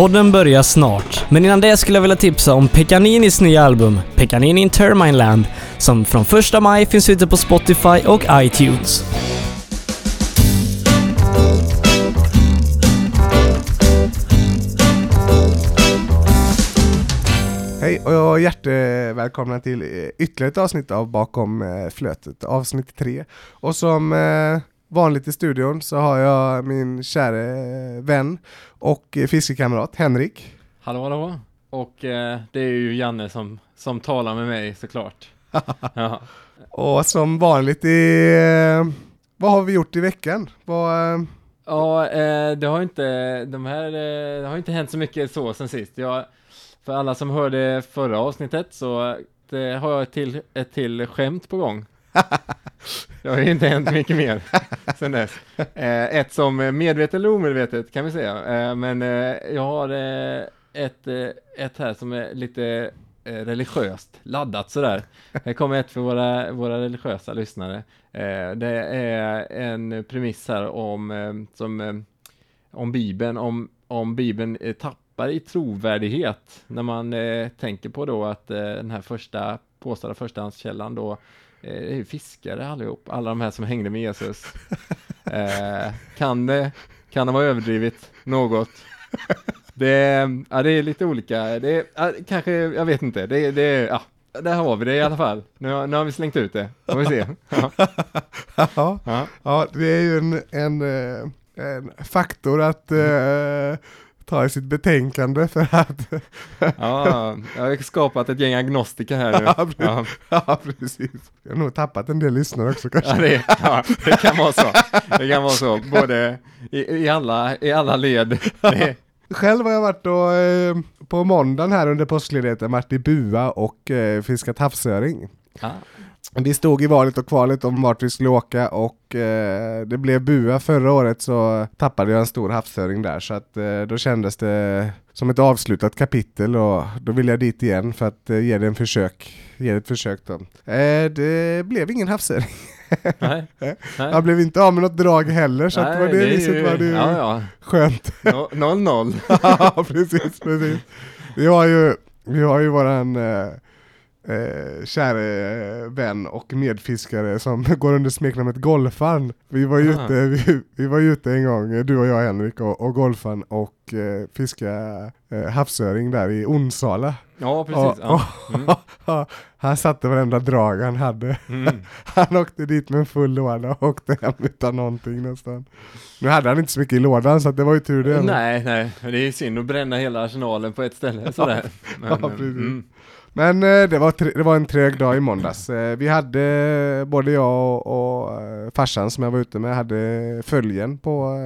Podden börjar snart, men innan det skulle jag vilja tipsa om Pekaninis nya album Pekanini in Termine Land som från 1 maj finns ute på Spotify och iTunes. Hej och hjärtevälkomna till eh, ytterligare ett avsnitt av Bakom eh, flötet, avsnitt 3. Och som eh, vanligt i studion så har jag min kära vän och fiskekamrat Henrik. Hallå hallå! Och eh, det är ju Janne som, som talar med mig såklart. ja. Och som vanligt i, eh, vad har vi gjort i veckan? Vad, eh, Ja, eh, det har inte, de här, eh, det har inte hänt så mycket så sen sist. Jag, för alla som hörde förra avsnittet så det har jag ett till, ett till skämt på gång. Det har ju inte hänt mycket mer sen dess. Eh, ett som medvetet eller omedvetet kan vi säga. Eh, men eh, jag har eh, ett, eh, ett här som är lite eh, religiöst laddat sådär. Här kommer ett för våra, våra religiösa lyssnare. Det är en premiss här om, som, om Bibeln, om, om Bibeln tappar i trovärdighet när man tänker på då att den här första påstådda förstahandskällan då eh, är ju fiskare allihop, alla de här som hängde med Jesus. Eh, kan, det, kan det vara överdrivet något? Det, ja, det är lite olika, det är, ja, kanske, jag vet inte, det, det, ja, där har vi det i alla fall. Nu, har- nu har vi slängt ut det, får vi se. Ja, ja, ja. ja, det är ju en, en, eh, en faktor att eh, ta i sitt betänkande för att ja, jag har skapat ett gäng agnostiker här nu. Ja, precis. Ja, Ja, precis. Jag har nog tappat en del lyssnare också kanske. ja, det, ja, det kan vara så. Det kan vara så, både i, i, alla, i alla led. Det, Själv har jag varit och, eh, på måndagen här under påskledigheten varit i Bua och eh, fiskat havsöring. ja. Vi stod i valet och kvalet om vart vi skulle åka och eh, det blev Bua. Förra året så tappade jag en stor havsöring där så att eh, då kändes det som ett avslutat kapitel och då ville jag dit igen för att eh, ge det en försök. Ge det ett försök då. Eh, det blev ingen havsöring. Nej, Jag nej. blev inte av med något drag heller så att på det, är viset ju- var det ju Ja, ja. skönt. No- 0-0. Ja, precis, precis. Vi har ju, vi har ju våran eh, kära eh, vän och medfiskare som går under smeknamnet Golfan. Vi var ju ute, vi, vi var ju ute en gång, du och jag Henrik och, och Golfan och eh, fiskade eh, havsöring där i Onsala. Ja, precis. Ja. Mm. han satte varenda drag han hade. Mm. Han åkte dit med en full låda och åkte hem utan någonting nästan. Nu hade han inte så mycket i lådan så det var ju tur det. Nej, nej, det är synd att bränna hela arsenalen på ett ställe sådär. Men, ja, precis. mm. Men eh, det, var det var en trög dag i måndags. Eh, vi hade, både jag och, och eh, farsan som jag var ute med, hade följen på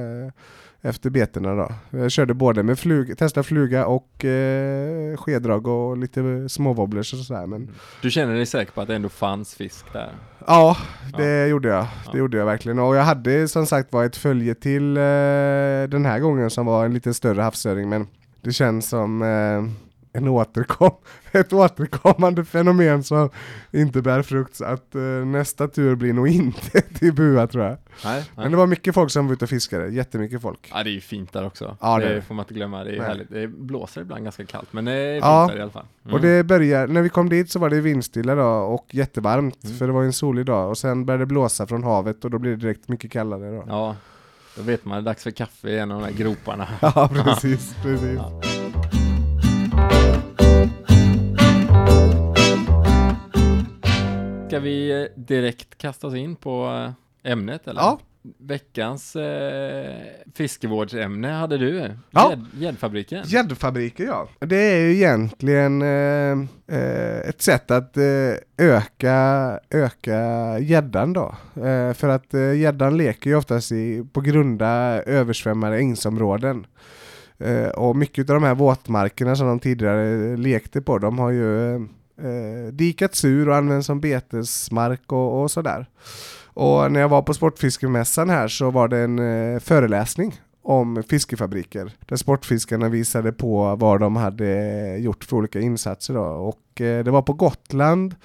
efter betena då. Jag körde både med flug, testa fluga och eh, skedrag och lite småwobblers och sådär. Men Du känner dig säker på att det ändå fanns fisk där? ja, det gjorde jag. Det Ja. gjorde jag verkligen. Och jag hade som sagt var ett följe till eh, den här gången som var en lite större havsöring. Men det känns som eh, en återkom ett återkommande fenomen som inte bär frukt. Så att eh, nästa tur blir nog inte till Bua tror jag. Nej, Men nej. det var mycket folk som var ute och fiskade. Jättemycket folk. Ja, det är ju fint där också. Ja, det det, får man inte glömma. Det är Nej. härligt. Det blåser ibland ganska kallt, men det är fint Ja. där i alla fall. Mm. Och det började, när vi kom dit så var det vindstilla då och jättevarmt. Mm. För det var en solig dag. Och sen började det blåsa från havet och då blir det direkt mycket kallare då. Ja, då vet man det är dags för kaffe i en av de här groparna. Ja, precis. precis. Ja. Ska vi eh, direkt kasta oss in på eh, ämnet eller? Ja. Veckans eh, fiskevårdsämne hade du. Ja. Gädd- Gäddfabriken. Gäddfabriker ja. Det är ju egentligen eh, eh, ett sätt att eh, öka, öka gäddan då. Eh, för att gäddan leker ju oftast i, på grunda översvämmade ängsområden. Och mycket av de här våtmarkerna som de tidigare lekte på, de har ju eh, dikats ur och används som betesmark och, och sådär. Och när jag var på Sportfiskemässan här så var det en eh, föreläsning om fiskefabriker. Där sportfiskarna visade på vad de hade gjort för olika insatser då. Och och eh, det var på Gotland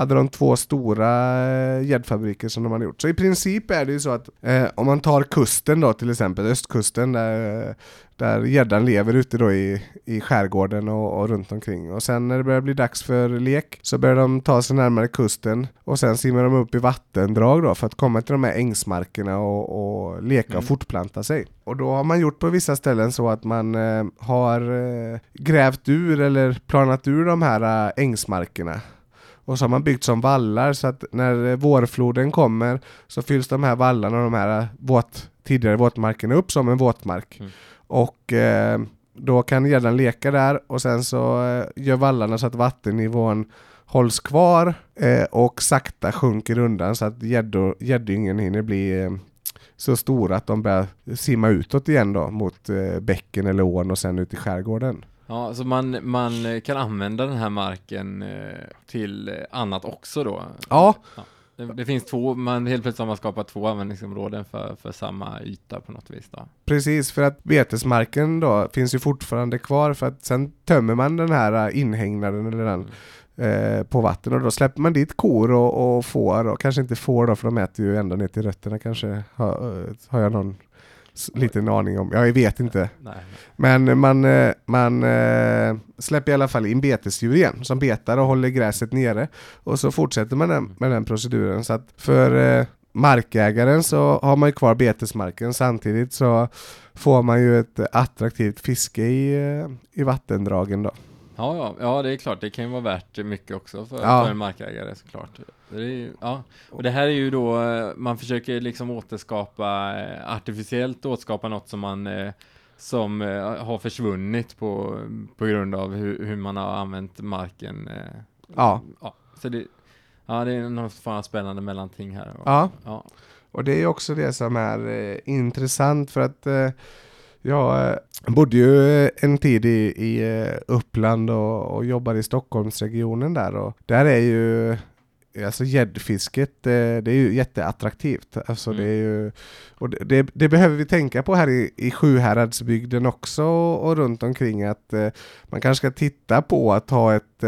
hade de två stora eh, gäddfabriker som de hade gjort. Så i princip är det ju så att eh, om man tar kusten då till exempel, östkusten där, där gäddan lever ute då i, i skärgården och, och runt omkring. Och sen när det börjar bli dags för lek så börjar de ta sig närmare kusten och sen simmar de upp i vattendrag då för att komma till de här ängsmarkerna och, och leka Mm. och fortplanta sig. Och då har man gjort på vissa ställen så att man eh, har eh, grävt ur eller planat ur de här eh, ängsmarkerna. Och så har man byggt som vallar så att när vårfloden kommer så fylls de här vallarna och de här våt, tidigare våtmarkerna upp som en våtmark. Mm. Och eh, då kan gäddan leka där och sen så eh, gör vallarna så att vattennivån hålls kvar eh, och sakta sjunker undan så att gäddyngen hinner bli eh, så stora att de börjar simma utåt igen då mot eh, bäcken eller ån och sen ut i skärgården. Ja, så man, man eh, kan använda den här marken eh, till eh, annat också då? Ja. Det, det finns två, man helt plötsligt har man skapat två användningsområden för, för samma yta på något vis då. Precis, för att betesmarken då finns ju fortfarande kvar för att sen tömmer man den här äh, inhägnaden eller den eh, på vatten och då släpper man dit kor och, och får och kanske inte får då för de äter ju ända ner till rötterna kanske har, eh, har jag någon liten aning om. Jag vet inte. Nej. Men man, eh, man eh, släpper i alla fall in betesdjur igen som betar och håller gräset nere och så fortsätter man den, med den proceduren. Så att för eh, markägaren så har man ju kvar betesmarken samtidigt så får man ju ett attraktivt fiske i, eh, i vattendragen då. Ja, ja, ja, det är klart, det kan ju vara värt mycket också för, Ja. för en markägare såklart. Det är, ju- ja. Och det här är ju då, eh, man försöker liksom återskapa, eh, artificiellt återskapa något som man eh, som har försvunnit på, på grund av hur, hur man har använt marken. Ja. ja. Så det, ja, det är något fan spännande mellanting här. Ja, ja. och det är också det som är eh, intressant för att eh, jag eh, bodde ju eh, en tid i, i eh, Uppland och, och jobbade i Stockholmsregionen där och där är ju Alltså gäddfisket, det är ju jätteattraktivt. Alltså Mm. det, är ju, och det, det, behöver vi tänka på här i, i Sjuhäradsbygden också och, och runt omkring att man kanske ska titta på att ha ett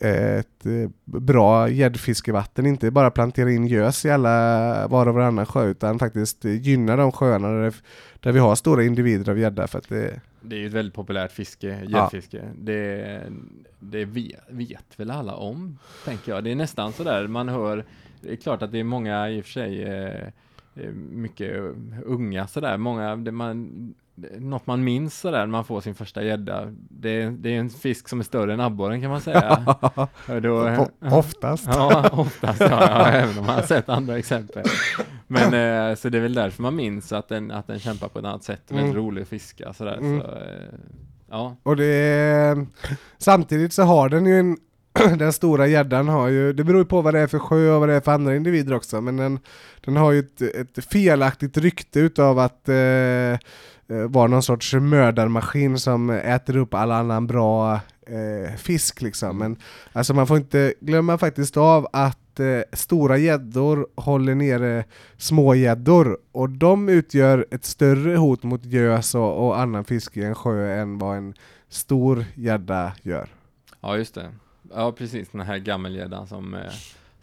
ett eh, bra gäddfiskevatten, inte bara plantera in gös i alla var och varannan sjö utan faktiskt gynna de sjöarna där, där vi har stora individer av gädda för att det, Det är ju ett väldigt populärt fiske, gäddfiske. Det, det vet, vet väl alla om, tänker jag. Det är nästan sådär man hör, det är klart att det är många i och för sig eh, eh, mycket unga sådär, många, det man, något man minns sådär när man får sin första gädda. Det, det är en fisk som är större än abborren kan man säga. Då, o- oftast. Ja, oftast ja, ja, även om man har sett andra exempel. Men eh, så det är väl därför man minns att den, att den kämpar på ett annat sätt, väldigt Mm. rolig att fiska sådär. Mm. Så, eh, ja, Och det samtidigt så har den ju en den stora gäddan har ju, det beror ju på vad det är för sjö och vad det är för andra individer också, men den, den har ju ett, ett felaktigt rykte utav att eh, eh, Eh, vara någon sorts mördarmaskin som äter upp all annan bra eh, fisk liksom. Men alltså man får inte glömma faktiskt av att eh, stora gäddor håller nere smågäddor och de utgör ett större hot mot gös och, och annan fisk i en sjö än vad en stor gädda gör. ja just det. Ja precis, den här gammelgäddan som, eh,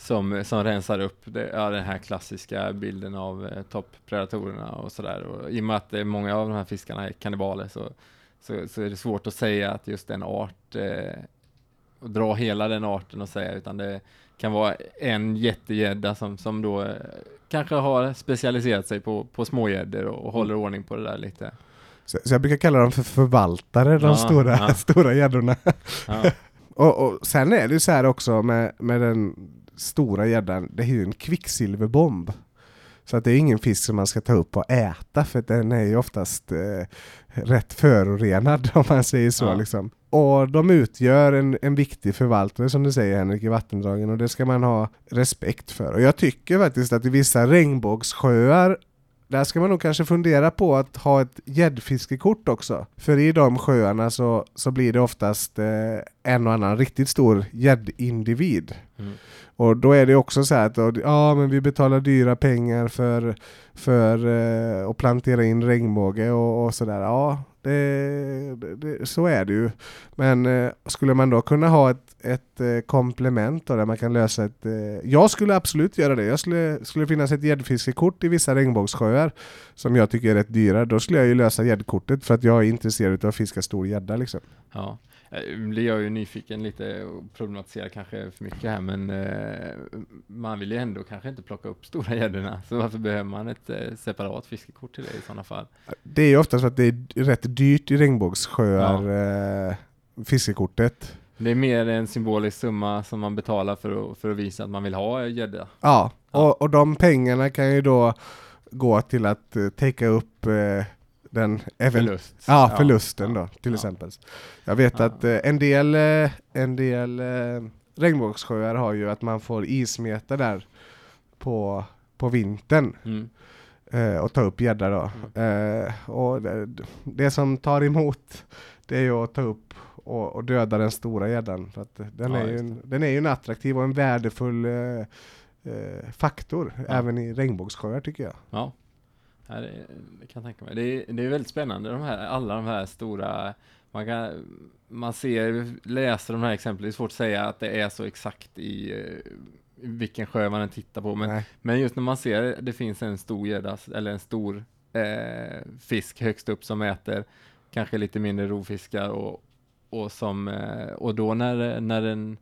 som, som rensar upp det, ja, den här klassiska bilden av eh, topppredatorerna och sådär. Och I och med att eh, många av de här fiskarna är kannibaler så, så, så är det svårt att säga att just en art, eh, och dra hela den arten och säga, utan det kan vara en jättegädda som, som då eh, kanske har specialiserat sig på, på smågäddor och, och håller ordning på det där lite. Så, så jag brukar kalla dem för förvaltare, de Ja, stora, ja. stora gäddorna. Ja, Och, och sen är det ju så här också med, med den stora gäddan, det är ju en kvicksilverbomb. Så att det är ingen fisk som man ska ta upp och äta för den är ju oftast eh, rätt förorenad om man säger så. Ja. Liksom. Och de utgör en, en viktig förvaltare som du säger Henrik i vattendragen och det ska man ha respekt för. Och jag tycker faktiskt att i vissa regnbågssjöar där ska man nog kanske fundera på att ha ett gäddfiskekort också. För i de sjöarna så, så blir det oftast eh, en och annan riktigt stor gäddindivid. Mm. Och då är det också så här att ja, men vi betalar dyra pengar för, för eh, att plantera in regnbåge och, och sådär. Ja, det, det, det, så är det ju. Men eh, skulle man då kunna ha ett, ett eh, komplement då, där man kan lösa ett... Eh, jag skulle absolut göra det. Jag skulle, skulle finnas ett gäddfiskekort i vissa regnbågssjöar som jag tycker är rätt dyra. Då skulle jag ju lösa gäddkortet för att jag är intresserad av att fiska stor gädda liksom. Ja, Eh, blir jag ju nyfiken lite och problematiserar kanske för mycket här, men eh, man vill ju ändå kanske inte plocka upp stora gäddorna, så varför behöver man ett eh, separat fiskekort till det i sådana fall? Det är ju oftast för att det är rätt dyrt i regnbågssjöar, eh, fiskekortet. Det är mer en symbolisk summa som man betalar för att, för att visa att man vill ha gädda. Ja, Ja. och, och de pengarna kan ju då gå till att täcka upp eh, den event- Förlust. Ja, förlusten då till exempel. Jag vet att eh, en del, eh, en del eh, regnbågssjöar har ju att man får ismeta där på, på vintern Mm. eh, och ta upp gädda då. Eh, och det, det som tar emot det är ju att ta upp och, och döda den stora gäddan. För att den, Ja, är ju just en, den är ju en attraktiv och en värdefull eh, eh, faktor även i regnbågssjöar tycker jag. Ja, ja det, det kan jag tänka mig. Det är, det är väldigt spännande, de här, alla de här stora, man kan, man ser, läser de här exemplen, det är svårt att säga att det är så exakt i, eh, i vilken sjö man än tittar på, men, Nej. men just när man ser, det finns en stor gädda, eller en stor eh, fisk högst upp som äter kanske lite mindre rovfiskar och, och som, eh, och då när, när den,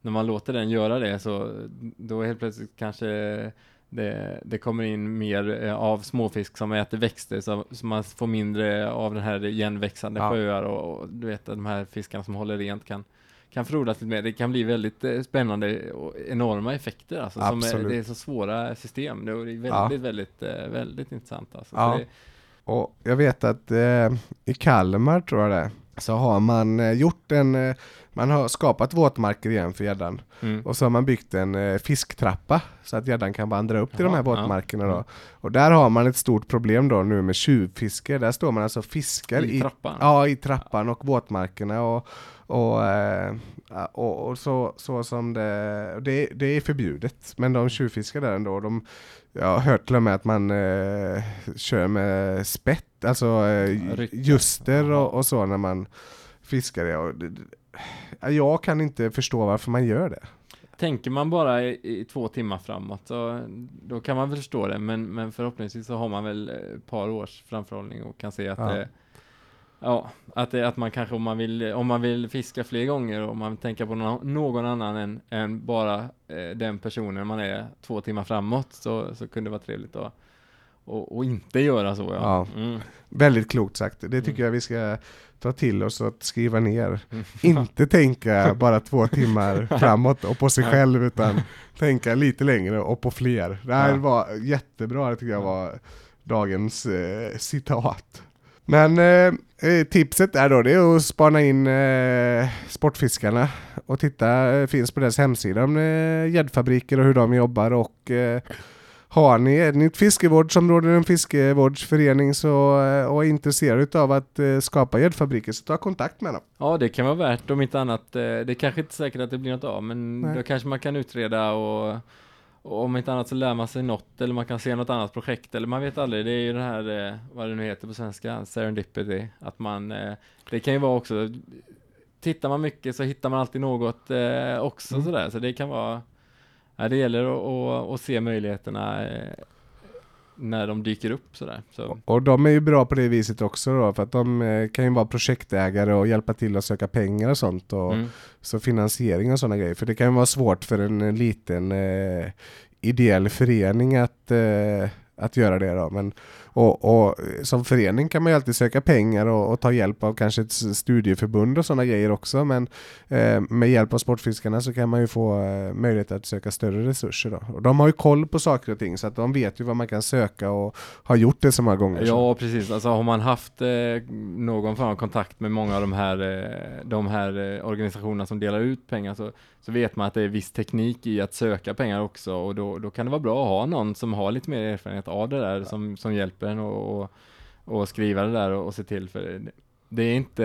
när man låter den göra det så då helt plötsligt kanske det, det kommer in mer eh, av småfisk som äter växter så, så man får mindre av den här igenväxande Ja. sjöar och, och du vet de här fiskarna som håller rent kan kan frodas lite mer. Det kan bli väldigt eh, spännande och enorma effekter alltså. Är, det är så svåra system. Det är väldigt, Ja. väldigt, eh, väldigt intressant alltså. Ja. Det, Och jag vet att eh, i Kalmar tror jag det är, så har man eh, gjort en, eh, man har skapat våtmarker igen för gäddan. mm. Och så har man byggt en eh, fisktrappa så att gäddan kan vandra upp till de Jaha, här ja. våtmarkerna då. Mm. Och där har man ett stort problem då nu med tjuvfiske. Där står man alltså fiskar I i, trappan? Ja, i trappan och våtmarkerna och, och, eh, och, och så, så som det, det, det är förbjudet. Men de tjuvfiskar där ändå. De, jag har hört till och med att man eh, kör med spett, alltså eh, Rycka. ljuster och, och så när man fiskar det. Och. Jag kan inte förstå varför man gör det. Tänker man bara i, i två timmar framåt så då kan man förstå det men, men förhoppningsvis så har man väl ett par års framförhållning och kan se att Ja. det Ja, att, det, att man kanske om man vill, om man vill fiska fler gånger och man tänker på nå- någon annan än, än bara eh, den personen man är två timmar framåt så, så kunde det vara trevligt att och, och inte göra så ja. Ja. Mm. Väldigt klokt sagt. Det tycker Mm. jag vi ska ta till oss och skriva ner. Mm. Inte tänka bara två timmar framåt och på sig själv utan tänka lite längre och på fler. Det här Ja. var jättebra, det tycker jag var dagens eh, citat. Men eh, eh, tipset är då det är att spana in eh, Sportfiskarna och titta, eh, finns på deras hemsida om eh, gäddfabriker och hur de jobbar och eh, har ni, ett fiskevårdsområde, en fiskevårdsförening så, och är intresserade av att skapa gäddfabriker så ta kontakt med dem. Ja, det kan vara värt om inte annat. Det är kanske inte säkert att det blir något av, men Nej. då kanske man kan utreda och, och om inte annat så lär man sig något eller man kan se något annat projekt eller man vet aldrig. Det är ju det här, eh, vad det nu heter på svenska, serendipity. Att man, eh, det kan ju vara också, tittar man mycket så hittar man alltid något eh, också Mm. sådär. Så det kan vara, ja, det gäller att, att, att se möjligheterna eh, när de dyker upp sådär. Så, Och de är ju bra på det viset också då för att de eh, kan ju vara projektägare och hjälpa till att söka pengar och sånt och mm. så finansiering och sådana grejer. För det kan ju vara svårt för en, liten eh, ideell förening att, eh, att göra det då. Men, och, och som förening kan man ju alltid söka pengar och, och ta hjälp av kanske ett studieförbund och sådana grejer också. Men eh, med hjälp av Sportfiskarna så kan man ju få eh, möjlighet att söka större resurser då. Och de har ju koll på saker och ting så att de vet ju vad man kan söka och har gjort det så många gånger. Ja, precis. Alltså har man haft eh, någon form av kontakt med många av de här, eh, de här eh, organisationerna som delar ut pengar så, så vet man att det är viss teknik i att söka pengar också och då, då kan det vara bra att ha någon som har lite mer erfarenhet av det där som, som hjälper en och, och, och skriva det där och, och se till för det, Det är inte,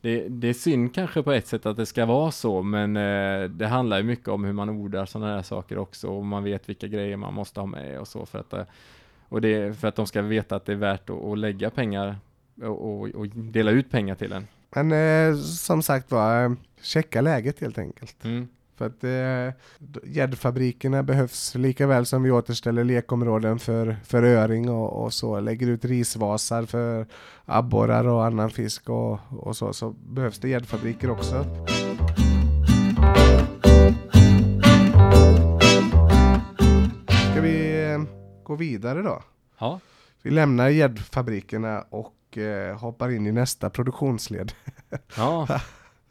det, det är synd kanske på ett sätt att det ska vara så, men eh, det handlar ju mycket om hur man ordar sådana här saker också och man vet vilka grejer man måste ha med och så för att, eh, och det, för att de ska veta att det är värt att, att lägga pengar och, och, och dela ut pengar till en. Men eh, som sagt var, checka läget helt enkelt. Mm. För att eh, gäddfabrikerna behövs lika väl som vi återställer lekområden för, för öring och, och så, lägger ut risvasar för abborrar och annan fisk och, och så, så behövs det gäddfabriker också. Ska vi eh, gå vidare då? Ja, Vi lämnar gäddfabrikerna och eh, hoppar in i nästa produktionsled. ja,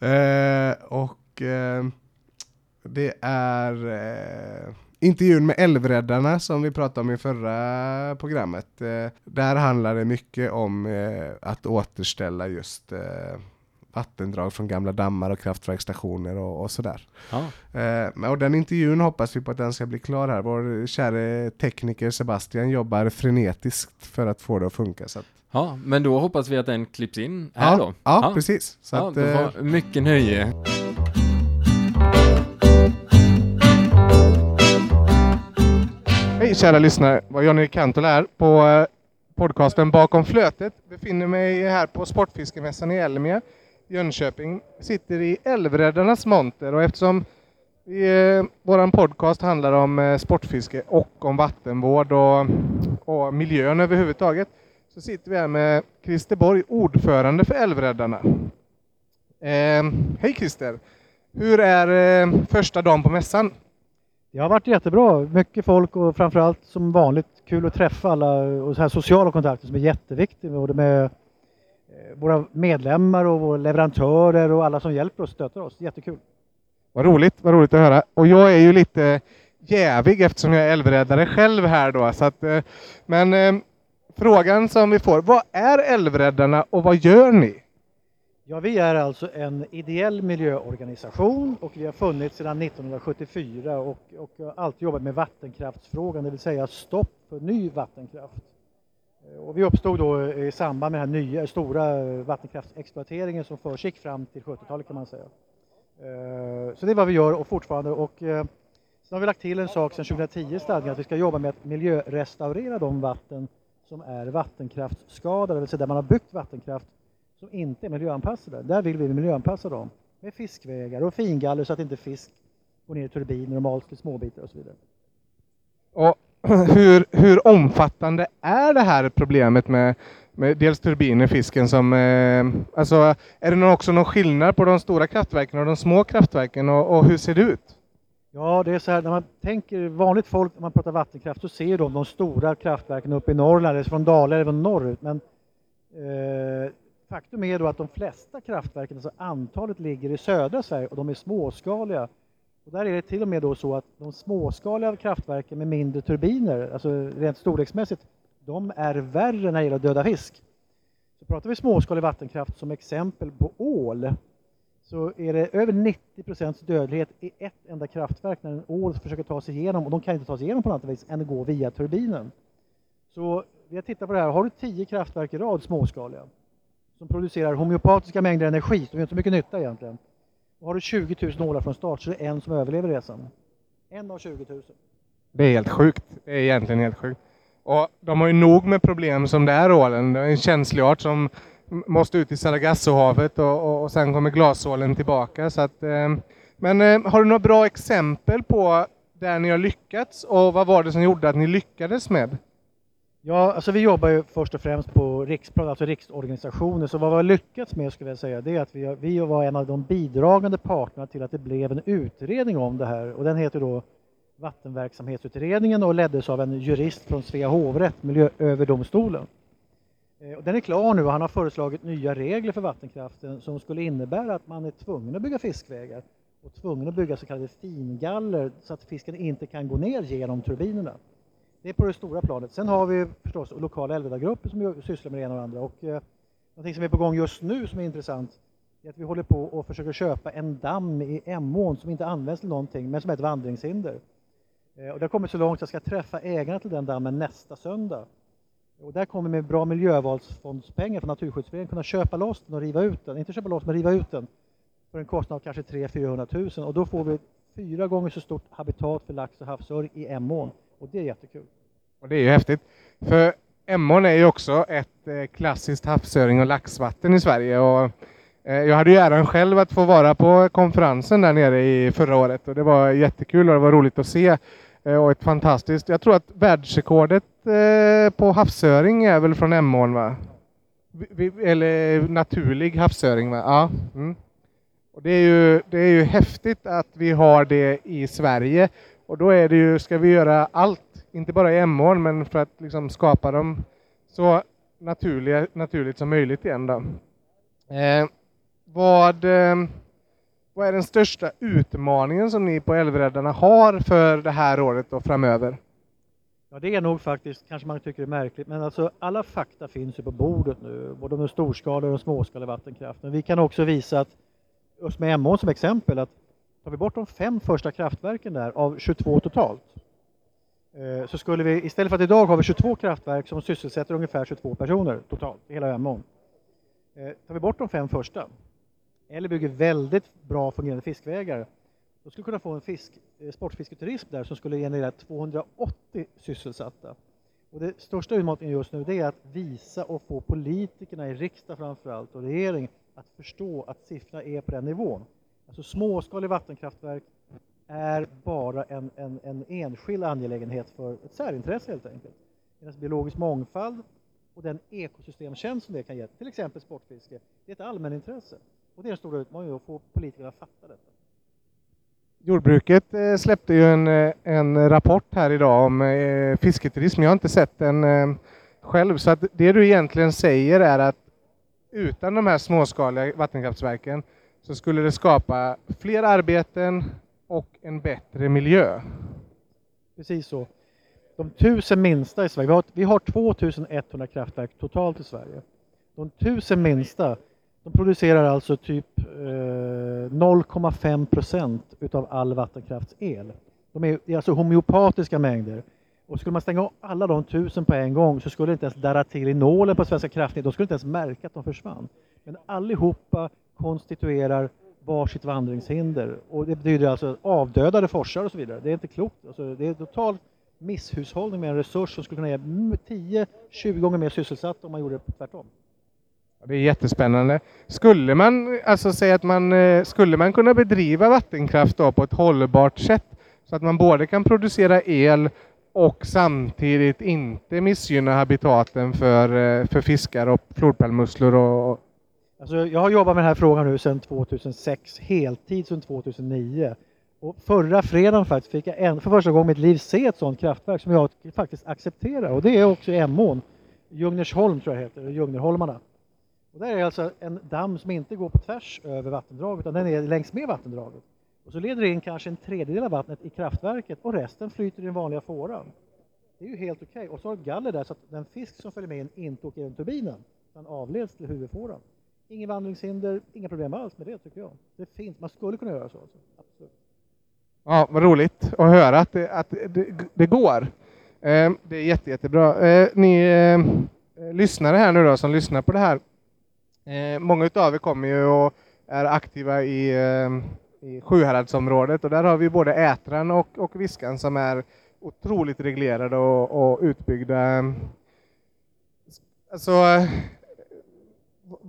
Eh, och eh, det är eh, intervjun med Älvräddarna som vi pratade om i förra programmet. Eh, där handlar det mycket om eh, att återställa just eh, vattendrag från gamla dammar och kraftverksstationer och, och sådär. ja. Eh, och den intervjun hoppas vi på att den ska bli klar här. Vår käre tekniker Sebastian jobbar frenetiskt för att få det att funka. Så att, ja, men då hoppas vi att den klipps in här ja, då. ja, precis. Så ja, att, då eh, får mycket nöje. Kära lyssnare, vad Johnny Kantola här på eh, podcasten Bakom flötet. Befinner mig här på Sportfiskemässan i Elmia, Jönköping. Sitter i Älvräddarnas monter och eftersom vi, eh, podcast handlar om eh, sportfiske och om vattenvård och, och miljön överhuvudtaget så sitter vi här med Christer Borg, ordförande för Älvräddarna. Eh, hej Christer! Hur är eh, första dagen på mässan? Det har varit jättebra. Mycket folk och framförallt som vanligt kul att träffa alla och så här sociala kontakter som är jätteviktiga. Både med eh, våra medlemmar och våra leverantörer och alla som hjälper oss och stöttar oss. Jättekul. Vad roligt, vad roligt att höra. Och jag är ju lite jävig eftersom jag är älvräddare själv här då. Så att, eh, men eh, frågan som vi får, vad är Älvräddarna och vad gör ni? Ja, vi är alltså en ideell miljöorganisation och vi har funnits sedan 1974 och, och har alltid jobbat med vattenkraftsfrågan, det vill säga stopp för ny vattenkraft. Eh, och vi uppstod då eh, i samband med den här nya stora eh, vattenkraftsexploateringen som försiggick fram till 70-talet kan man säga. Så det är vad vi gör och fortfarande och sen har vi lagt till en sak sedan 2010 i stadgan att vi ska jobba med att miljörestaurera de vatten som är vattenkraftsskadade, det vill säga där man har byggt vattenkraft som inte är miljöanpassade. Där vill vi miljöanpassa dem med fiskvägar och fingaller så att inte fisk går ner i turbiner och mals till småbitar och så vidare. Och hur, hur omfattande är det här problemet med, med dels turbiner, fisken som... Eh, alltså, är det också någon skillnad på de stora kraftverken och de små kraftverken och, och hur ser det ut? Ja, det är så här när man tänker vanligt folk när man pratar vattenkraft så ser de de stora kraftverken uppe i Norrland, eller från Dalälven norrut. Men eh, faktum är då att de flesta kraftverken, alltså antalet ligger i södra Sverige och de är småskaliga. Och där är det till och med då så att de småskaliga kraftverken med mindre turbiner, alltså rent storleksmässigt, de är värre när det gäller att döda fisk. Så pratar vi småskalig vattenkraft som exempel på ål så är det över 90 procents dödlighet i ett enda kraftverk när en ål försöker ta sig igenom och de kan inte ta sig igenom på något annat vis än att gå via turbinen. Så vi har tittat på det här. Har du 10 kraftverk i rad småskaliga som producerar homeopatiska mängder energi, så de gör inte så mycket nytta egentligen. Och har du 20 000 ålar från start så är det en som överlever resan. En av 20 000. Det är helt sjukt. Det är egentligen helt sjukt. Och de har ju nog med problem som det är ålen. Det är en känslig art som måste ut i Sargassohavet och, och, och sen kommer glasålen tillbaka. Så att, eh, men eh, har du några bra exempel på där ni har lyckats och vad var det som gjorde att ni lyckades med? Ja, alltså vi jobbar ju först och främst på riksplan, alltså riksorganisationer. Så vad vi har lyckats med skulle jag säga, det är att vi, vi var en av de bidragande parterna till att det blev en utredning om det här. Och den heter då Vattenverksamhetsutredningen och leddes av en jurist från Svea hovrätt, Miljööverdomstolen. Eh, den är klar nu och han har föreslagit nya regler för vattenkraften som skulle innebära att man är tvungen att bygga fiskvägar och tvungen att bygga så kallade fingaller så att fisken inte kan gå ner genom turbinerna. Det är på det stora planet. Sen har vi förstås lokala älvräddargrupper som sysslar med det ena och det andra. Och, eh, någonting som är på gång just nu som är intressant är att vi håller på och försöker köpa en damm i Emån som inte används till någonting men som är ett vandringshinder. Eh, och det har kommit så långt att jag ska träffa ägarna till den dammen nästa söndag. Och där kommer med bra miljövalsfondspengar från Naturskyddsföreningen kunna köpa loss den och riva ut den. Inte köpa loss, men riva ut den för en kostnad av kanske 300-400 000 och då får vi fyra gånger så stort habitat för lax och havsöring i Emån och det är jättekul. Och det är ju häftigt. För Emån är ju också ett eh, klassiskt havsöring och laxvatten i Sverige. Och, eh, jag hade ju äran själv att få vara på konferensen där nere i förra året och det var jättekul och det var roligt att se. Eh, och ett fantastiskt, jag tror att världsrekordet på havsöring är väl från Emån va? Eller naturlig havsöring va? Ja. Mm. Och det, är ju, det är ju häftigt att vi har det i Sverige och då är det ju, ska vi göra allt, inte bara i Emån, men för att liksom skapa dem så naturliga, naturligt som möjligt igen då. Eh, vad, eh, vad är den största utmaningen som ni på Älvräddarna har för det här året och framöver? Ja, det är nog faktiskt, kanske man tycker det är märkligt, men alltså alla fakta finns ju på bordet nu, både om storskalig och småskalig vattenkraft. Men vi kan också visa att, just med Emån som exempel, att tar vi bort de fem första kraftverken där av 22 totalt, eh, så skulle vi, istället för att idag har vi 22 kraftverk som sysselsätter ungefär 22 personer totalt i hela Emån. Eh, tar vi bort de fem första, eller bygger väldigt bra fungerande fiskvägar, då skulle vi kunna få en fisk, eh, sportfisketurism där som skulle generera 280 sysselsatta. Och det största utmaningen just nu är att visa och få politikerna i riksdag framförallt och regering att förstå att siffrorna är på den nivån. Alltså småskalig vattenkraftverk är bara en, en, en enskild angelägenhet för ett särintresse helt enkelt. Medan biologisk mångfald och den ekosystemtjänst som det kan ge, till exempel sportfiske, det är ett allmänintresse. Och det är en stor utmaning att få politikerna att fatta detta. Jordbruket eh, släppte ju en, eh, en rapport här idag om eh, fisketurism. Jag har inte sett den själv, så att det du egentligen säger är att utan de här småskaliga vattenkraftverken så skulle det skapa fler arbeten och en bättre miljö. Precis så. De tusen minsta i Sverige, vi har, vi har 2100 kraftverk totalt i Sverige. De tusen minsta, de producerar alltså typ eh, 0,5 procent utav all vattenkraftsel. De är, det är alltså homeopatiska mängder. Och skulle man stänga av alla de tusen på en gång så skulle det inte ens darra till i nålen på Svenska kraftnät. De skulle inte ens märka att de försvann. Men allihopa konstituerar varsitt vandringshinder. Och det betyder alltså avdödade forsar och så vidare. Det är inte klokt. Alltså det är total misshushållning med en resurs som skulle kunna ge 10-20 gånger mer sysselsatt om man gjorde det tvärtom. Det är jättespännande. Skulle man alltså säga att man eh, skulle man kunna bedriva vattenkraft då på ett hållbart sätt så att man både kan producera el och samtidigt inte missgynna habitaten för, eh, för fiskar och flodpärlmusslor och, Alltså jag har jobbat med den här frågan nu sedan 2006, heltid sedan 2009. Och förra fredagen faktiskt fick jag en, för första gången i mitt liv se ett sådant kraftverk som jag faktiskt accepterar och det är också Emån. Ljungnersholm tror jag heter, Ljungnerholmarna. Och där är alltså en damm som inte går på tvärs över vattendraget utan den är längs med vattendraget. Och så leder det in kanske en tredjedel av vattnet i kraftverket och resten flyter i den vanliga fåran. Det är ju helt okej. Okay. Och så har du ett galler där så att den fisk som följer med in inte åker genom turbinen utan avleds till huvudfåran. Inga vandringshinder, inga problem alls med det tycker jag. Det finns, man skulle kunna göra så. Alltså. Absolut. Ja, vad roligt att höra att det, att det, det går. Eh, det är jätte, jättebra. Eh, ni eh, lyssnare här nu då som lyssnar på det här. Eh, många av er kommer ju och är aktiva i, eh, i Sjuhäradsområdet och där har vi både Ätran och, och Viskan som är otroligt reglerade och, och utbyggda. Alltså,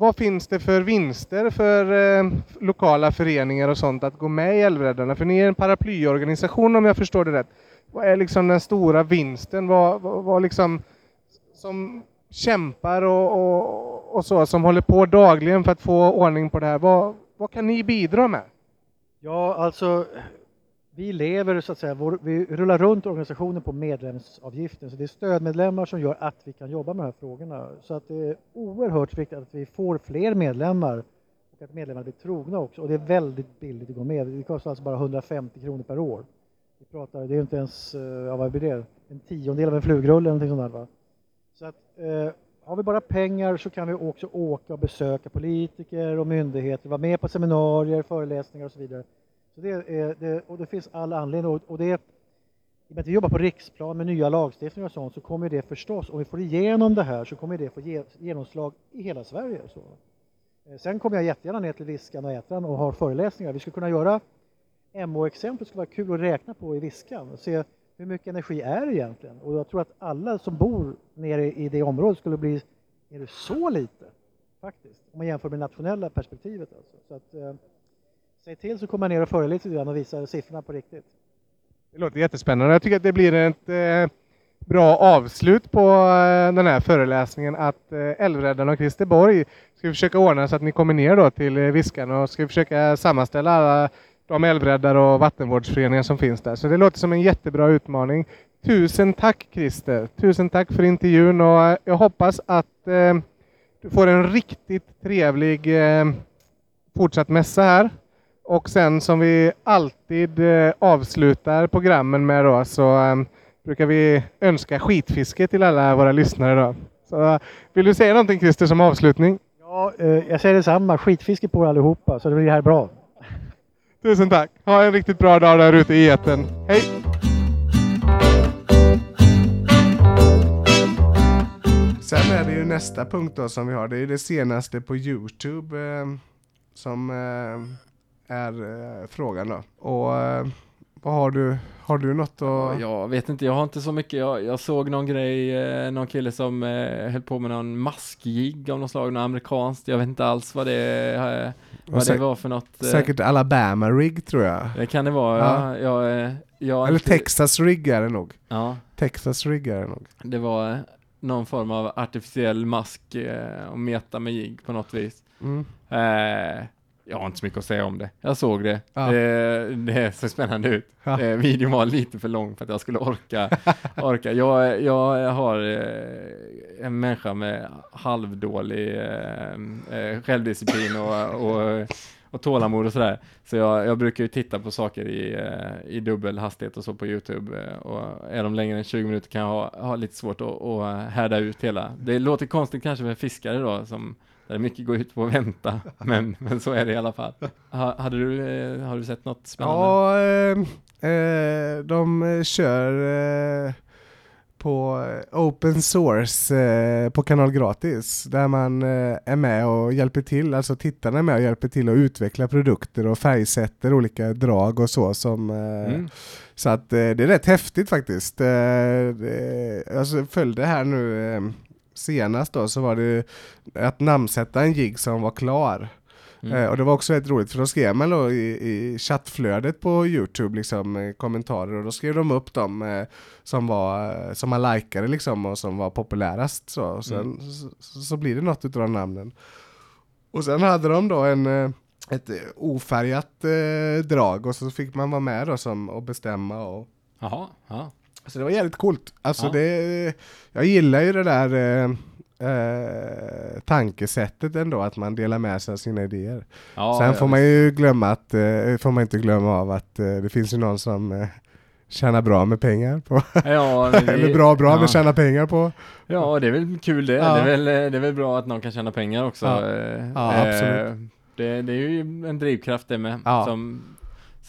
vad finns det för vinster för eh, lokala föreningar och sånt att gå med i Älvräddarna? För ni är en paraplyorganisation om jag förstår det rätt. Vad är liksom den stora vinsten? Vad, vad, vad liksom som kämpar och, och, och, så, som håller på dagligen för att få ordning på det här. Vad, vad kan ni bidra med? Ja, alltså vi lever så att säga, vår, vi rullar runt organisationen på medlemsavgiften så det är stödmedlemmar som gör att vi kan jobba med de här frågorna. Så att det är oerhört viktigt att vi får fler medlemmar och att medlemmarna blir trogna också. Och det är väldigt billigt att gå med. Det kostar alltså bara 150 kronor per år. Vi pratar, det är inte ens, eh, ja vad blir det, en tiondel av en flugrulle eller någonting sånt där va. Så att eh, har vi bara pengar så kan vi också åka och besöka politiker och myndigheter, vara med på seminarier, föreläsningar och så vidare. Så det är, det, och det finns all anledning och, och det i och med att vi jobbar på riksplan med nya lagstiftningar och sånt så kommer det förstås, om vi får igenom det här så kommer det få ge, genomslag i hela Sverige. Så. Eh, sen kommer jag jättegärna ner till Viskan och Ätran och har föreläsningar. Vi skulle kunna göra MO-exempel, skulle vara kul att räkna på i Viskan och se hur mycket energi är det egentligen? Och jag tror att alla som bor nere i det området skulle bli, är det så lite? Faktiskt, om man jämför med nationella perspektivet alltså. Så att, eh, säg till så kommer jag ner och föreläser lite grann och visar siffrorna på riktigt. Det låter jättespännande. Jag tycker att det blir ett eh, bra avslut på eh, den här föreläsningen att eh, Älvräddarna och Christer Borg ska försöka ordna så att ni kommer ner då till eh, Viskan och ska försöka sammanställa alla de älvräddare och vattenvårdsföreningar som finns där. Så det låter som en jättebra utmaning. Tusen tack Christer! Tusen tack för intervjun och eh, jag hoppas att eh, du får en riktigt trevlig eh, fortsatt mässa här. Och sen som vi alltid eh, avslutar programmen med då så eh, brukar vi önska skitfiske till alla våra lyssnare då. Så vill du säga någonting Christer som avslutning? Ja, eh, jag säger detsamma. Skitfiske på er allihopa, så det blir här bra. Tusen tack! Ha en riktigt bra dag där ute i etern. Hej! Sen är det ju nästa punkt då som vi har. Det är det senaste på Youtube eh, som eh, är eh, frågan då. Och eh, vad har du? Har du något att... Jag vet inte, jag har inte så mycket. Jag, jag såg någon grej, eh, någon kille som höll på med någon maskgig av något slag, något amerikanskt. Jag vet inte alls vad det, vad det var för något. Säkert Alabama rig tror jag. Det kan det vara, ja. Jag, jag har Eller inte- Texas rig är det nog. Ja, Texas rig är det nog. det var någon form av artificiell mask och meta med jigg på något vis. Mm. Eh, jag har inte så mycket att säga om det. Jag såg det. Ja. Det, det ser spännande ut. Ja. Eh, videon var lite för lång för att jag skulle orka. orka. Jag, jag har eh, en människa med halvdålig eh, eh, självdisciplin och, och, och tålamod och sådär. Så jag, jag brukar ju titta på saker i, i dubbel hastighet och så på Youtube. Och är de längre än 20 minuter kan jag ha, ha lite svårt att, att härda ut hela. Det låter konstigt kanske för fiskare då som där mycket går ut på att vänta, men, men så är det i alla fall. Ha, hade du, eh, har du sett något spännande? Ja, eh, eh, de kör eh, på open source eh, på kanal gratis där man eh, är med och hjälper till, alltså tittarna är med och hjälper till att utveckla produkter och färgsätter olika drag och så som Mm. så att det är rätt häftigt faktiskt. Eh, det, alltså följde här nu senast då så var det att namnsätta en gig som var klar. Mm. Eh, och det var också rätt roligt för då skrev man då i, i chattflödet på Youtube liksom eh, kommentarer och då skrev de upp dem eh, som var eh, som man likade liksom och som var populärast så. Och sen Mm. så, så blir det något utav de namnen. Och sen hade de då en eh, ett ofärgat drag och så fick man vara med då som och bestämma och Jaha, ja. Så det var jävligt coolt. Alltså Ja. det, jag gillar ju det där eh, eh, tankesättet ändå, att man delar med sig av sina idéer. ja Sen får man ju glömma att, eh, får man inte glömma av att eh, det finns ju någon som eh, tjänar bra med pengar på, Ja, det- eller bra bra ja. men tjänar pengar på. Ja, det är väl kul det. Ja. Det, är väl, det är väl bra att någon kan tjäna pengar också. Ja. Eh, Ja, eh, absolut. Det, det är ju en drivkraft det med. Som,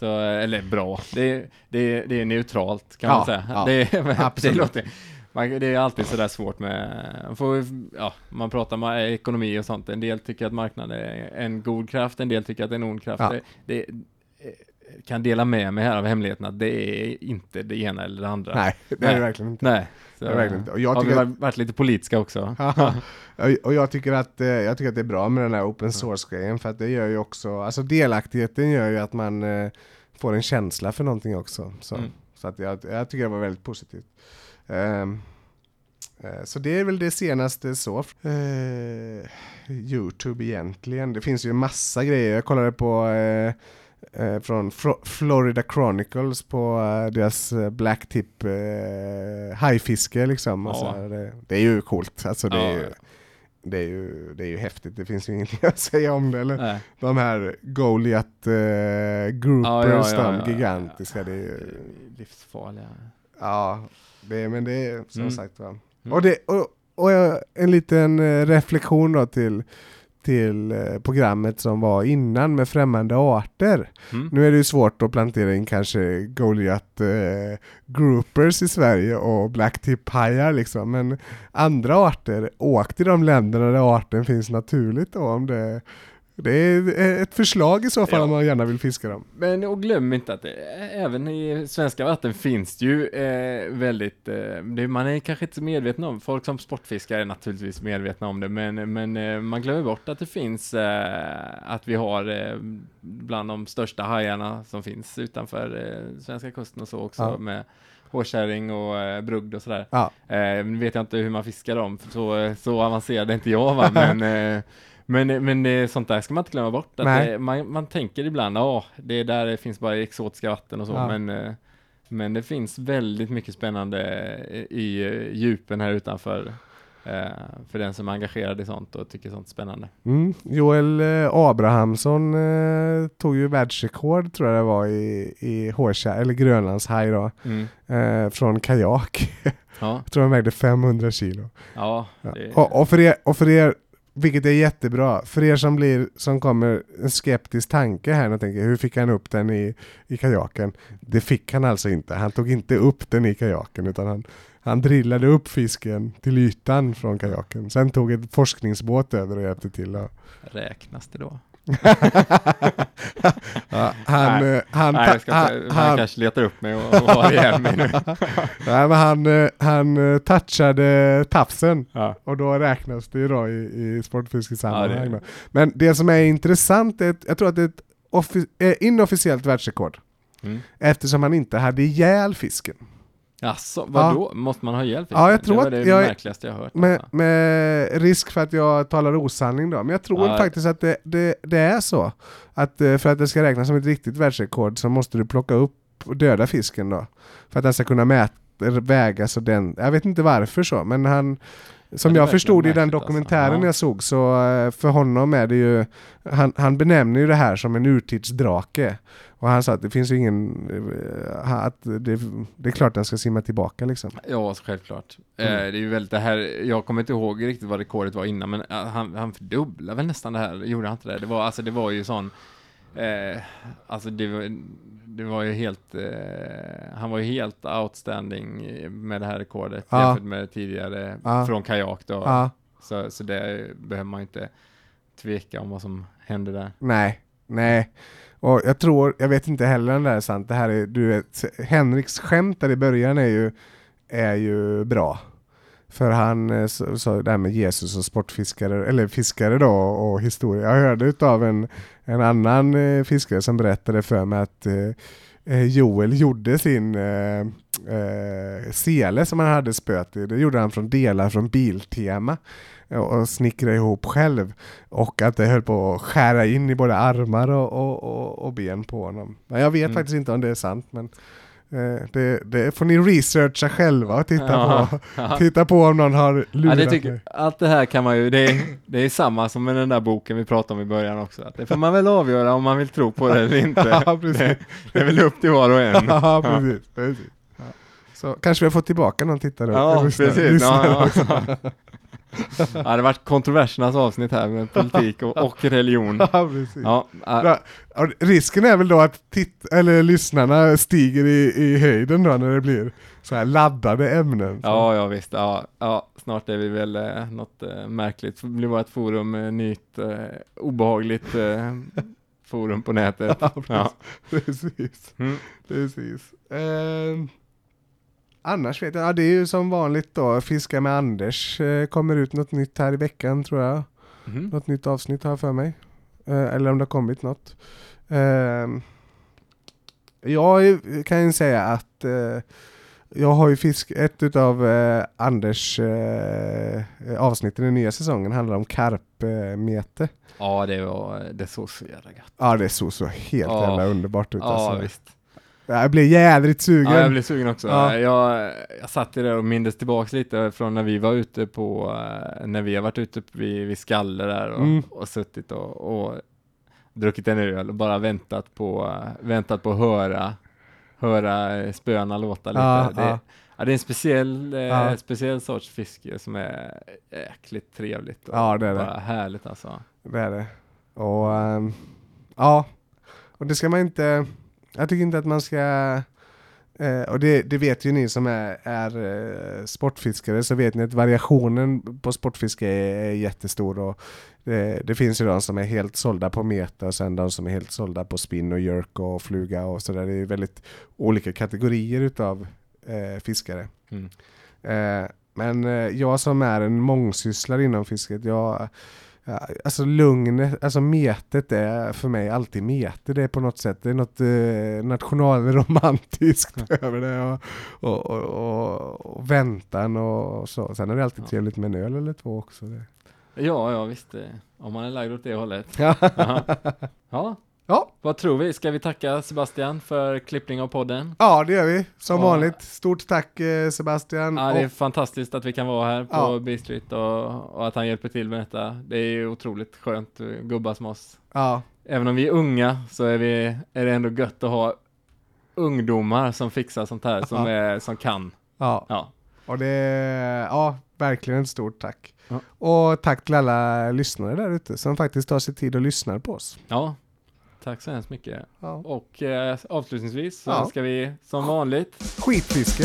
så, eller bra, det, det, det är neutralt kan Ja, man säga. ja, det, det, absolut. låter, man, det är alltid sådär svårt med, man får, ja, man pratar med ekonomi och sånt. En del tycker att marknaden är en god kraft, en del tycker att det är en ond kraft. Ja. Det, det, eh, kan dela med mig här av hemligheten att det är inte det ena eller det andra. Nej, det är det verkligen inte. Nej. Så, Det är verkligen inte. Och jag har vi tycker varit, varit lite politiska också. Och jag tycker, att, eh, jag tycker att det är bra med den här open source-grejen för att det gör ju också, alltså delaktigheten gör ju att man eh, får en känsla för någonting också. Så, Mm. så att jag, jag tycker det var väldigt positivt. Eh, så det är väl det senaste så. Eh, Youtube egentligen. Det finns ju massa grejer. Jag kollade på eh, eh, från Fro- Florida Chronicles på eh, deras eh, Black Tip eh, hajfiske liksom. Ja. så här, det, det är ju coolt. Alltså det, är Ja. ju, det, är ju, det är ju häftigt. Det finns ju ingenting att säga om det. Eller? Nej. De här Goliath eh, groupers, Ja, de gigantiska. Det är ju, Livsfarliga. ja, det, är- men det är som Mm. sagt va. Mm. Och, det, och, och en liten eh, reflektion då till, till eh, programmet som var innan med främmande arter. Mm. Nu är det ju svårt att plantera in kanske Goliath eh, groupers i Sverige och blacktip-hajar liksom, men andra arter, åk till de länderna där arten finns naturligt då om det det är ett förslag i så fall Ja. om man gärna vill fiska dem. Men och glöm inte att det, även i svenska vatten finns det ju eh, väldigt, eh, det, man är kanske inte så medveten om, folk som sportfiskar är naturligtvis medvetna om det, men, men eh, man glömmer bort att det finns, eh, att vi har eh, bland de största hajarna som finns utanför eh, svenska kusten och så också Ja. med hårkärring och eh, brugd och sådär. Ja. Eh, vet jag inte hur man fiskar dem, så, så avancerad är inte jag va, men eh, men, men sånt där ska man inte glömma bort. Att det, man, man tänker ibland, ja, det är där det finns bara exotiska vatten och så, Ja. men, eh, men det finns väldigt mycket spännande i eh, djupen här utanför. eh, För den som är engagerad i sånt och tycker sånt är spännande. Mm. Joel Abrahamsson tog ju världsrekord tror jag det var i, i hårkär, eller grönlandshaj då, Mm. från kajak. Ja, jag tror han vägde 500 kilo. ja, Ja. det, Och, och, för er, och för er, vilket är jättebra, för er som blir, som kommer en skeptisk tanke här och tänker hur fick han upp den i, i kajaken? Det fick han alltså inte, han tog inte upp den i kajaken utan han, han drillade upp fisken till ytan från kajaken. Sen tog ett forskningsbåt över och hjälpte till. Och, räknas det då? ja, han, Nej. eh, han, Nej, jag ska han, han han, kanske letar upp mig och, och har ihjäl mig nu. nej, men han, eh, han eh, touchade tafsen Ja. Och då räknas det ju då i, i sportfiskesammanhang. Ja, det-. Men det som är intressant, är jag tror att det är ett offi- inofficiellt världsrekord. Mm. Eftersom han inte hade ihjäl fisken. Jaså, vadå? Måste man ha fisken? Ja, jag tror det var att det jag är- märkligaste jag hört. Med, alltså. med risk för att jag talar osanning då. Men jag tror Ja. faktiskt att det, det, det är så. Att eh, för att det ska räknas som ett riktigt världsrekord så måste du plocka upp och döda fisken då. För att den ska kunna mäta, vägas och den, jag vet inte varför så, men han som jag förstod i den alltså. dokumentären Ja. jag såg så eh, för honom är det ju han, han benämner ju det här som en urtidsdrake och han sa att det finns ju ingen eh, att det, det är klart den ska simma tillbaka liksom. Ja, självklart. Mm. Eh, det är ju väldigt det här, jag kommer inte ihåg riktigt vad rekordet var innan, men eh, han, han fördubblade väl nästan det här, gjorde han inte det? Det var, alltså det var ju sån, eh, alltså det var, det var ju helt, eh, han var ju helt outstanding med det här rekordet Ja. jämfört med tidigare Ja. från kajak då. Ja, Så, så det behöver man ju inte tveka om vad som hände där. nej, nej. Och jag tror, jag vet inte heller om det här är sant, det här är, du vet, Henriks skämt där i början är ju, är ju bra. För han eh, sa det här med Jesus och sportfiskare, eller fiskare då och historia. Jag hörde utav en, en annan eh, fiskare som berättade för mig att eh, Joel gjorde sin eh, eh, sele som han hade spöet i. Det gjorde han från delar från Biltema eh, och snickrade ihop själv. Och att det höll på att skära in i både armar och, och, och, och ben på honom. Men jag vet Mm. faktiskt inte om det är sant men eh, det, det får ni researcha själva och titta Ja. på. Ja. Titta på om någon har Ja, lurat det tycker, allt det här kan man ju, det är, det är samma som med den där boken vi pratade om i början också. Att det får man väl avgöra om man vill tro på det eller inte. Ja, precis. det, det är väl upp till var och en. Ja, precis. precis. Så kanske vi har fått tillbaka någon tittare. Ja, lyssnare- precis. lyssnare Det har varit kontroversernas avsnitt här med politik och, och religion. Ja, precis. Ja, äh, risken är väl då att titt eller lyssnarna stiger i, i höjden då när det blir så här laddade ämnen. Så. ja, ja visst. Ja, ja, snart är vi väl eh, något eh, märkligt. Det blir vårt forum eh, nytt, eh, obehagligt eh, forum på nätet. Ja, precis. Ja. precis. Mm. precis. Ehm, annars vet jag, ja, det är ju som vanligt då, Fiska med Anders eh, kommer ut något nytt här i veckan tror jag. Mhm. Något nytt avsnitt har jag för mig. Eh, eller om det har kommit något. Ehm, jag kan ju säga att eh, jag har ju fisk, ett utav eh, Anders avsnitt i den nya säsongen handlar om karpmete. Ja, det var, det såg så jävla gött. Ja det såg så helt Ja. jävla underbart ut Ja, alltså. visst. Jag blev jädrigt sugen. Ja, jag blev sugen också. Ja. Jag, jag satt där och mindes tillbaks lite från när vi var ute på, eh, när vi har varit ute vid, vid Skalle där och, Mm. och suttit och, och druckit en öl och bara väntat på, eh, väntat på att höra, höra spöna låta lite. Ja, det, ja. det är en speciell, eh, speciell sorts fiske som är jäkligt trevligt och Ja, det är det. bara härligt alltså. Det är det. Och ehm, ja, och det ska man inte, jag tycker inte att man ska, eh, och det, det vet ju ni som är, är eh, sportfiskare, så vet ni att variationen på sportfiske är, är jättestor och det, det finns ju de som är helt sålda på meta och sen de som är helt sålda på spinn och jerk och fluga och sådär. Det är väldigt olika kategorier utav eh, fiskare. Mm. Eh, men eh, jag som är en mångsysslare inom fisket, jag, ja, alltså lugnet, alltså metet är för mig alltid mete. Det är på något sätt, det är något eh, nationalromantiskt över det och, och, och, och, väntan och så. Sen är det alltid Ja. trevligt med en öl eller två också. Det. Ja, ja visst. Om man är lagd åt det hållet. Ja. Ja, vad tror vi? Ska vi tacka Sebastian för klippning av podden? ja, det gör vi. Som Ja. vanligt. Stort tack eh, Sebastian. Ja, det är Och- fantastiskt att vi kan vara här på Ja. B-Street och, och att han hjälper till med detta. Det är ju otroligt skönt, eh, gubbar som oss. ja, Även om vi är unga så är, vi, är det ändå gött att ha ungdomar som fixar sånt här, som, är, som kan. ja. Ja, Och det ja, verkligen ett stort tack. Och tack till alla lyssnare där ute som faktiskt tar sig tid och lyssnar på oss. ja. Tack så hemskt mycket. Ja. Och eh, avslutningsvis så Ja. ska vi som vanligt Skitfiske!